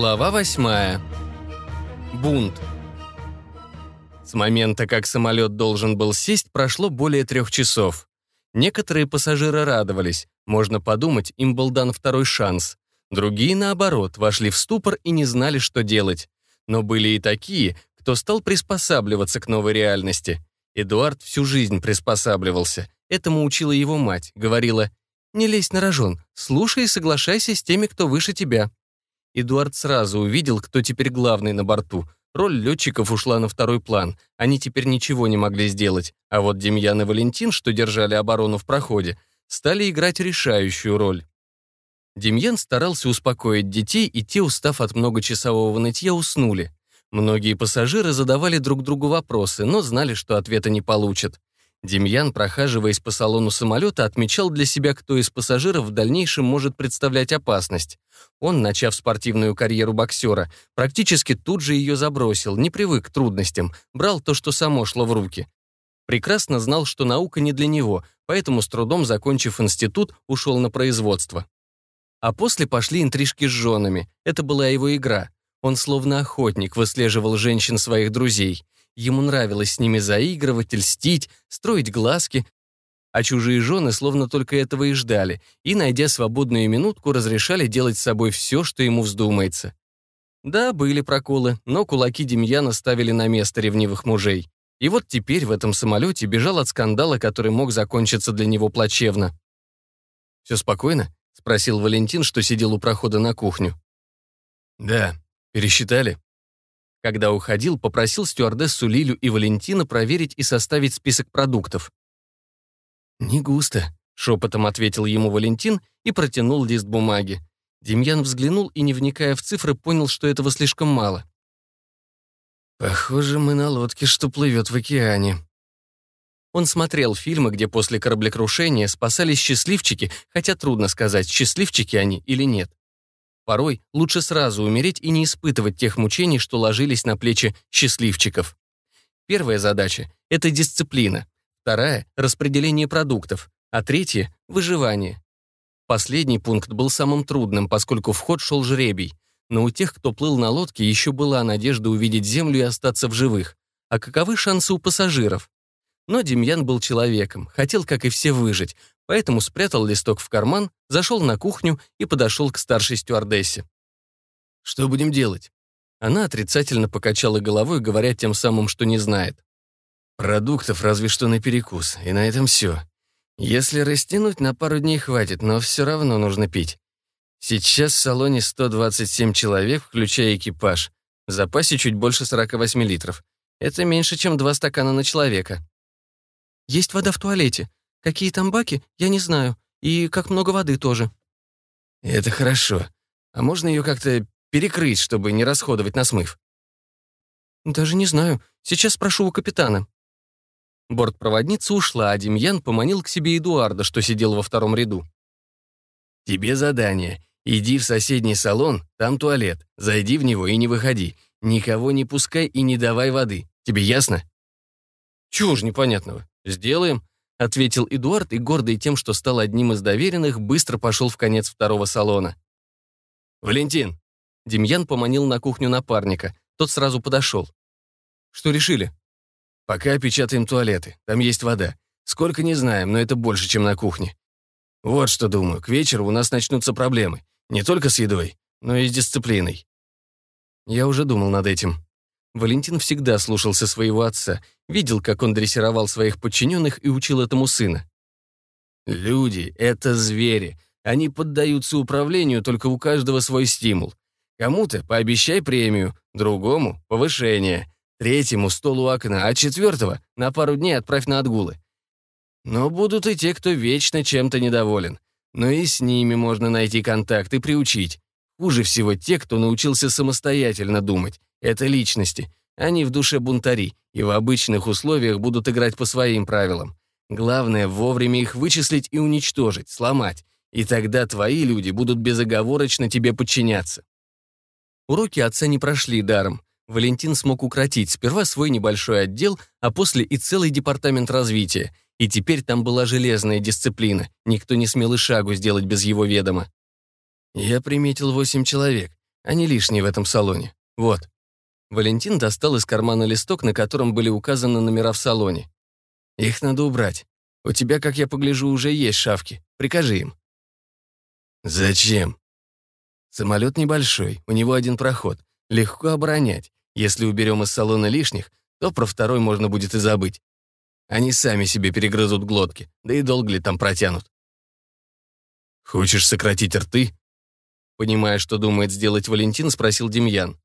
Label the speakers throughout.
Speaker 1: Глава восьмая. Бунт. С момента, как самолет должен был сесть, прошло более трех часов. Некоторые пассажиры радовались, можно подумать, им был дан второй шанс. Другие, наоборот, вошли в ступор и не знали, что делать. Но были и такие, кто стал приспосабливаться к новой реальности. Эдуард всю жизнь приспосабливался. Этому учила его мать, говорила, «Не лезь на рожон, слушай и соглашайся с теми, кто выше тебя». Эдуард сразу увидел, кто теперь главный на борту. Роль летчиков ушла на второй план. Они теперь ничего не могли сделать. А вот Демьян и Валентин, что держали оборону в проходе, стали играть решающую роль. Демьян старался успокоить детей, и те, устав от многочасового нытья, уснули. Многие пассажиры задавали друг другу вопросы, но знали, что ответа не получат. Демьян, прохаживаясь по салону самолета, отмечал для себя, кто из пассажиров в дальнейшем может представлять опасность. Он, начав спортивную карьеру боксера, практически тут же ее забросил, не привык к трудностям, брал то, что само шло в руки. Прекрасно знал, что наука не для него, поэтому с трудом, закончив институт, ушел на производство. А после пошли интрижки с женами. Это была его игра. Он словно охотник выслеживал женщин своих друзей. Ему нравилось с ними заигрывать, льстить, строить глазки. А чужие жены словно только этого и ждали, и, найдя свободную минутку, разрешали делать с собой все, что ему вздумается. Да, были проколы, но кулаки Демьяна ставили на место ревнивых мужей. И вот теперь в этом самолете бежал от скандала, который мог закончиться для него плачевно. «Все спокойно?» — спросил Валентин, что сидел у прохода на кухню. «Да, пересчитали?» Когда уходил, попросил стюардессу Лилю и Валентина проверить и составить список продуктов. «Не густо», — шепотом ответил ему Валентин и протянул лист бумаги. Демьян взглянул и, не вникая в цифры, понял, что этого слишком мало. «Похоже, мы на лодке, что плывет в океане». Он смотрел фильмы, где после кораблекрушения спасались счастливчики, хотя трудно сказать, счастливчики они или нет. Порой лучше сразу умереть и не испытывать тех мучений, что ложились на плечи счастливчиков. Первая задача — это дисциплина. Вторая — распределение продуктов. А третья — выживание. Последний пункт был самым трудным, поскольку в ход шел жребий. Но у тех, кто плыл на лодке, еще была надежда увидеть землю и остаться в живых. А каковы шансы у пассажиров? Но Демьян был человеком, хотел, как и все, выжить, поэтому спрятал листок в карман, зашел на кухню и подошел к старшей стюардессе. «Что будем делать?» Она отрицательно покачала головой, говоря тем самым, что не знает. «Продуктов разве что на перекус, и на этом все. Если растянуть, на пару дней хватит, но все равно нужно пить. Сейчас в салоне 127 человек, включая экипаж. В запасе чуть больше 48 литров. Это меньше, чем два стакана на человека. Есть вода в туалете. Какие там баки, я не знаю. И как много воды тоже». «Это хорошо. А можно ее как-то перекрыть, чтобы не расходовать на смыв?» «Даже не знаю. Сейчас спрошу у капитана». Бортпроводница ушла, а Демьян поманил к себе Эдуарда, что сидел во втором ряду. «Тебе задание. Иди в соседний салон, там туалет. Зайди в него и не выходи. Никого не пускай и не давай воды. Тебе ясно?» «Чего ж непонятного? Сделаем», — ответил Эдуард и, гордый тем, что стал одним из доверенных, быстро пошел в конец второго салона. «Валентин!» Демьян поманил на кухню напарника. Тот сразу подошел. «Что решили?» «Пока печатаем туалеты. Там есть вода. Сколько не знаем, но это больше, чем на кухне. Вот что думаю, к вечеру у нас начнутся проблемы. Не только с едой, но и с дисциплиной». Я уже думал над этим. Валентин всегда слушался своего отца, видел, как он дрессировал своих подчиненных и учил этому сына. «Люди — это звери. Они поддаются управлению, только у каждого свой стимул. Кому-то пообещай премию, другому — повышение, третьему — стол у окна, а четвертого — на пару дней отправь на отгулы. Но будут и те, кто вечно чем-то недоволен. Но и с ними можно найти контакт и приучить. Хуже всего те, кто научился самостоятельно думать. Это личности. Они в душе бунтари и в обычных условиях будут играть по своим правилам. Главное вовремя их вычислить и уничтожить, сломать. И тогда твои люди будут безоговорочно тебе подчиняться. Уроки отца не прошли даром. Валентин смог укротить сперва свой небольшой отдел, а после и целый департамент развития. И теперь там была железная дисциплина. Никто не смел и шагу сделать без его ведома. Я приметил восемь человек. Они лишние в этом салоне. Вот». Валентин достал из кармана листок, на котором были указаны номера в салоне. «Их надо убрать. У тебя, как я погляжу, уже есть шавки. Прикажи им». «Зачем?» «Самолет небольшой, у него один проход. Легко оборонять. Если уберем из салона лишних, то про второй можно будет и забыть. Они сами себе перегрызут глотки, да и долго ли там протянут. «Хочешь сократить рты?» Понимая, что думает сделать Валентин, спросил Демьян.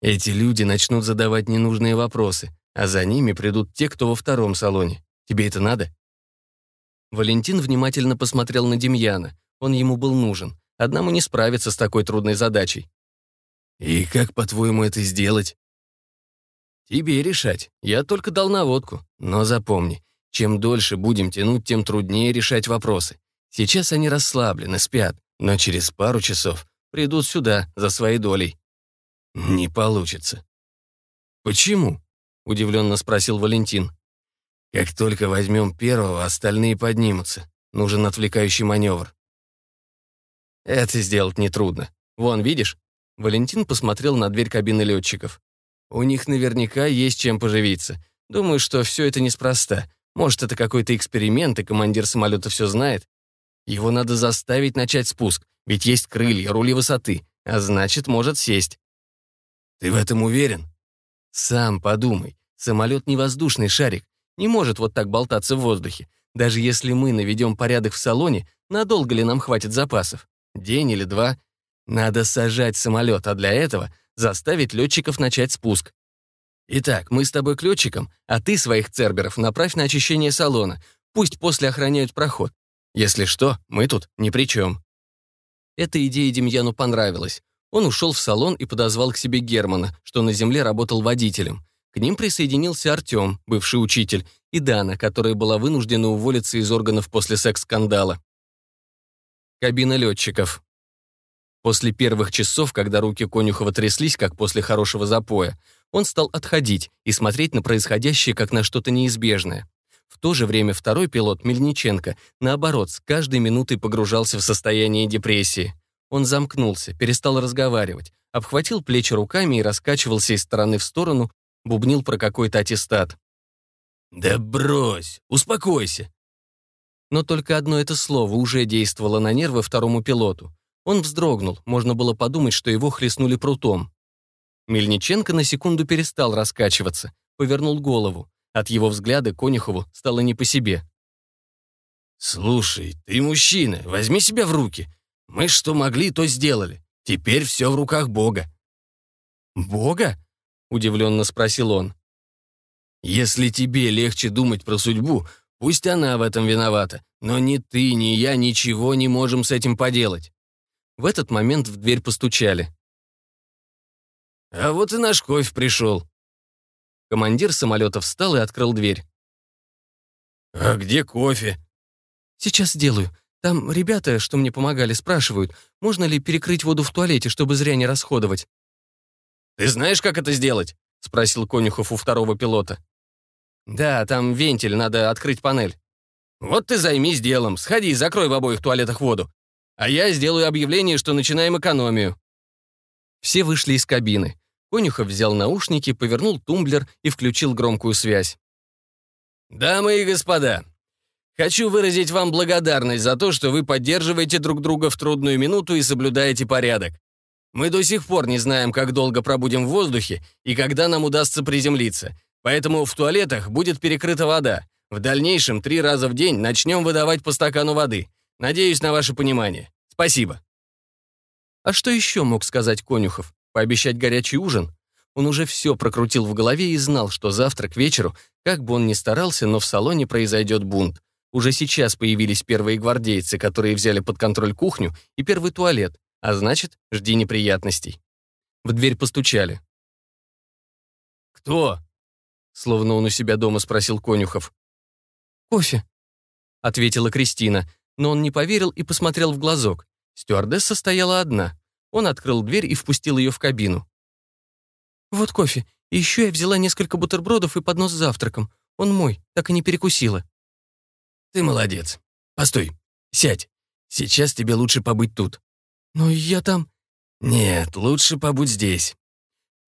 Speaker 1: Эти люди начнут задавать ненужные вопросы, а за ними придут те, кто во втором салоне. Тебе это надо? Валентин внимательно посмотрел на Демьяна. Он ему был нужен. Одному не справиться с такой трудной задачей. «И как, по-твоему, это сделать?» «Тебе решать. Я только дал наводку. Но запомни, чем дольше будем тянуть, тем труднее решать вопросы. Сейчас они расслаблены, спят, но через пару часов придут сюда за своей долей». «Не получится». «Почему?» — удивленно спросил Валентин. «Как только возьмем первого, остальные поднимутся. Нужен отвлекающий маневр». «Это сделать нетрудно. Вон, видишь?» Валентин посмотрел на дверь кабины летчиков. У них наверняка есть чем поживиться. Думаю, что все это неспроста. Может, это какой-то эксперимент, и командир самолета все знает. Его надо заставить начать спуск, ведь есть крылья, рули высоты, а значит, может сесть. Ты в этом уверен? Сам подумай. Самолет не воздушный шарик, не может вот так болтаться в воздухе. Даже если мы наведем порядок в салоне, надолго ли нам хватит запасов? День или два? Надо сажать самолет, а для этого заставить летчиков начать спуск. Итак, мы с тобой к летчикам, а ты своих церберов направь на очищение салона. Пусть после охраняют проход. Если что, мы тут ни при чем. Эта идея Демьяну понравилась. Он ушел в салон и подозвал к себе Германа, что на земле работал водителем. К ним присоединился Артем, бывший учитель, и Дана, которая была вынуждена уволиться из органов после секс-скандала. Кабина летчиков. После первых часов, когда руки Конюхова тряслись, как после хорошего запоя, он стал отходить и смотреть на происходящее, как на что-то неизбежное. В то же время второй пилот, Мельниченко, наоборот, с каждой минутой погружался в состояние депрессии. Он замкнулся, перестал разговаривать, обхватил плечи руками и раскачивался из стороны в сторону, бубнил про какой-то аттестат. «Да брось! Успокойся!» Но только одно это слово уже действовало на нервы второму пилоту. Он вздрогнул, можно было подумать, что его хлестнули прутом. Мельниченко на секунду перестал раскачиваться, повернул голову. От его взгляда Конюхову стало не по себе. «Слушай, ты мужчина, возьми себя в руки. Мы что могли, то сделали. Теперь все в руках Бога». «Бога?» — удивленно спросил он. «Если тебе легче думать про судьбу, пусть она в этом виновата, но ни ты, ни я ничего не можем с этим поделать. В этот момент в дверь постучали. «А вот и наш кофе пришел». Командир самолета встал и открыл дверь. «А где кофе?» «Сейчас сделаю. Там ребята, что мне помогали, спрашивают, можно ли перекрыть воду в туалете, чтобы зря не расходовать». «Ты знаешь, как это сделать?» — спросил Конюхов у второго пилота. «Да, там вентиль, надо открыть панель». «Вот ты займись делом, сходи и закрой в обоих туалетах воду а я сделаю объявление, что начинаем экономию». Все вышли из кабины. Конюхов взял наушники, повернул тумблер и включил громкую связь. «Дамы и господа, хочу выразить вам благодарность за то, что вы поддерживаете друг друга в трудную минуту и соблюдаете порядок. Мы до сих пор не знаем, как долго пробудем в воздухе и когда нам удастся приземлиться, поэтому в туалетах будет перекрыта вода. В дальнейшем три раза в день начнем выдавать по стакану воды. Надеюсь на ваше понимание. Спасибо». А что еще мог сказать Конюхов? Пообещать горячий ужин? Он уже все прокрутил в голове и знал, что завтра к вечеру, как бы он ни старался, но в салоне произойдет бунт. Уже сейчас появились первые гвардейцы, которые взяли под контроль кухню и первый туалет, а значит, жди неприятностей. В дверь постучали. «Кто?» Словно он у себя дома спросил Конюхов. «Кофе», — ответила Кристина, но он не поверил и посмотрел в глазок. Стюардесса стояла одна. Он открыл дверь и впустил ее в кабину. «Вот кофе. И еще я взяла несколько бутербродов и поднос с завтраком. Он мой, так и не перекусила». «Ты молодец. Постой. Сядь. Сейчас тебе лучше побыть тут». «Но я там...» «Нет, лучше побудь здесь».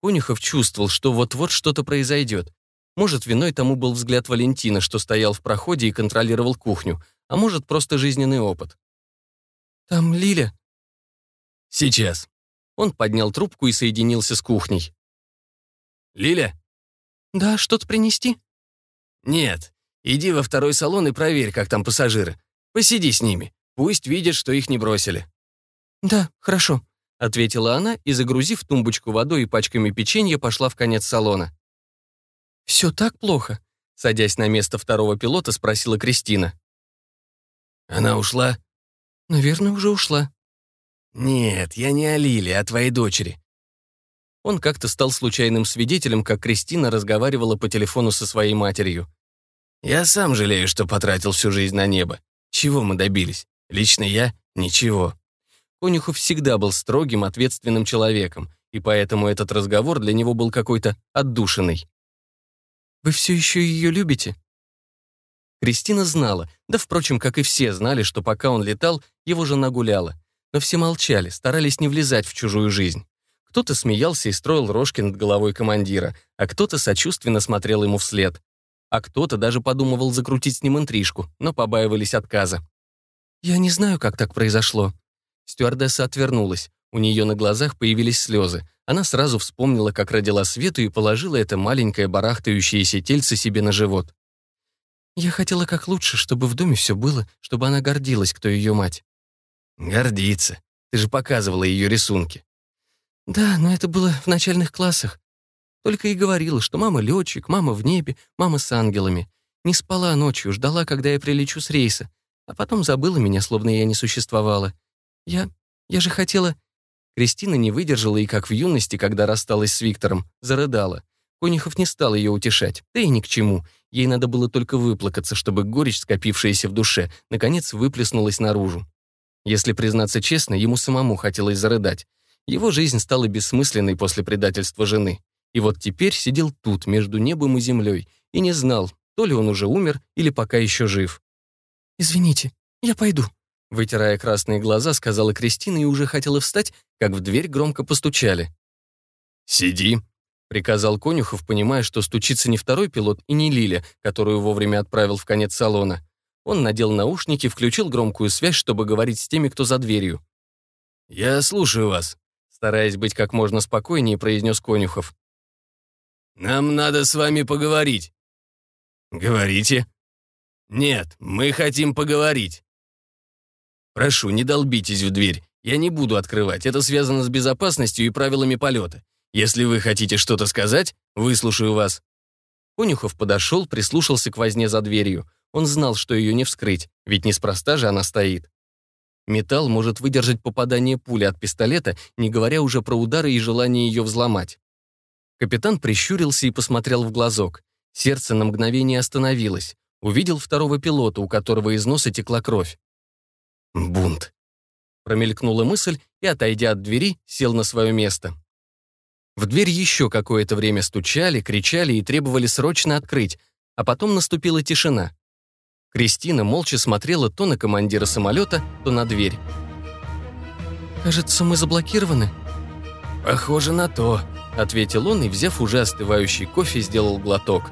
Speaker 1: Конюхов чувствовал, что вот-вот что-то произойдет. Может, виной тому был взгляд Валентина, что стоял в проходе и контролировал кухню, а может, просто жизненный опыт. «Там Лиля». «Сейчас». Он поднял трубку и соединился с кухней. «Лиля?» «Да, что-то принести?» «Нет. Иди во второй салон и проверь, как там пассажиры. Посиди с ними. Пусть видят, что их не бросили». «Да, хорошо», — ответила она и, загрузив тумбочку водой и пачками печенья, пошла в конец салона. «Все так плохо?» — садясь на место второго пилота, спросила Кристина. «Она ушла?» «Наверное, уже ушла». «Нет, я не о Лиле, а о твоей дочери. Он как-то стал случайным свидетелем, как Кристина разговаривала по телефону со своей матерью. «Я сам жалею, что потратил всю жизнь на небо. Чего мы добились? Лично я — ничего». Конюхов всегда был строгим, ответственным человеком, и поэтому этот разговор для него был какой-то отдушенный. «Вы все еще ее любите?» Кристина знала, да, впрочем, как и все знали, что пока он летал, его жена гуляла. Но все молчали, старались не влезать в чужую жизнь. Кто-то смеялся и строил рожки над головой командира, а кто-то сочувственно смотрел ему вслед. А кто-то даже подумывал закрутить с ним интрижку, но побаивались отказа. «Я не знаю, как так произошло». Стюардесса отвернулась. У нее на глазах появились слезы. Она сразу вспомнила, как родила Свету и положила это маленькое барахтающееся тельце себе на живот. «Я хотела как лучше, чтобы в доме все было, чтобы она гордилась, кто ее мать». «Гордится. Ты же показывала ее рисунки». Да, но это было в начальных классах. Только и говорила, что мама летчик, мама в небе, мама с ангелами. Не спала ночью, ждала, когда я прилечу с рейса. А потом забыла меня, словно я не существовала. Я... я же хотела... Кристина не выдержала и, как в юности, когда рассталась с Виктором, зарыдала. Конюхов не стал ее утешать, да и ни к чему. Ей надо было только выплакаться, чтобы горечь, скопившаяся в душе, наконец выплеснулась наружу. Если признаться честно, ему самому хотелось зарыдать. Его жизнь стала бессмысленной после предательства жены. И вот теперь сидел тут, между небом и землей, и не знал, то ли он уже умер, или пока еще жив. «Извините, я пойду», — вытирая красные глаза, сказала Кристина и уже хотела встать, как в дверь громко постучали. «Сиди», — приказал Конюхов, понимая, что стучится не второй пилот и не Лиля, которую вовремя отправил в конец салона. Он надел наушники, включил громкую связь, чтобы говорить с теми, кто за дверью. «Я слушаю вас», стараясь быть как можно спокойнее, произнес Конюхов. «Нам надо с вами поговорить». «Говорите». «Нет, мы хотим поговорить». «Прошу, не долбитесь в дверь. Я не буду открывать. Это связано с безопасностью и правилами полета. Если вы хотите что-то сказать, выслушаю вас». Конюхов подошел, прислушался к возне за дверью. Он знал, что ее не вскрыть, ведь неспроста же она стоит. Металл может выдержать попадание пули от пистолета, не говоря уже про удары и желание ее взломать. Капитан прищурился и посмотрел в глазок. Сердце на мгновение остановилось. Увидел второго пилота, у которого из носа текла кровь. «Бунт». Промелькнула мысль и, отойдя от двери, сел на свое место. В дверь еще какое-то время стучали, кричали и требовали срочно открыть, а потом наступила тишина. Кристина молча смотрела то на командира самолета, то на дверь. «Кажется, мы заблокированы». «Похоже на то», — ответил он и, взяв уже остывающий кофе, сделал глоток.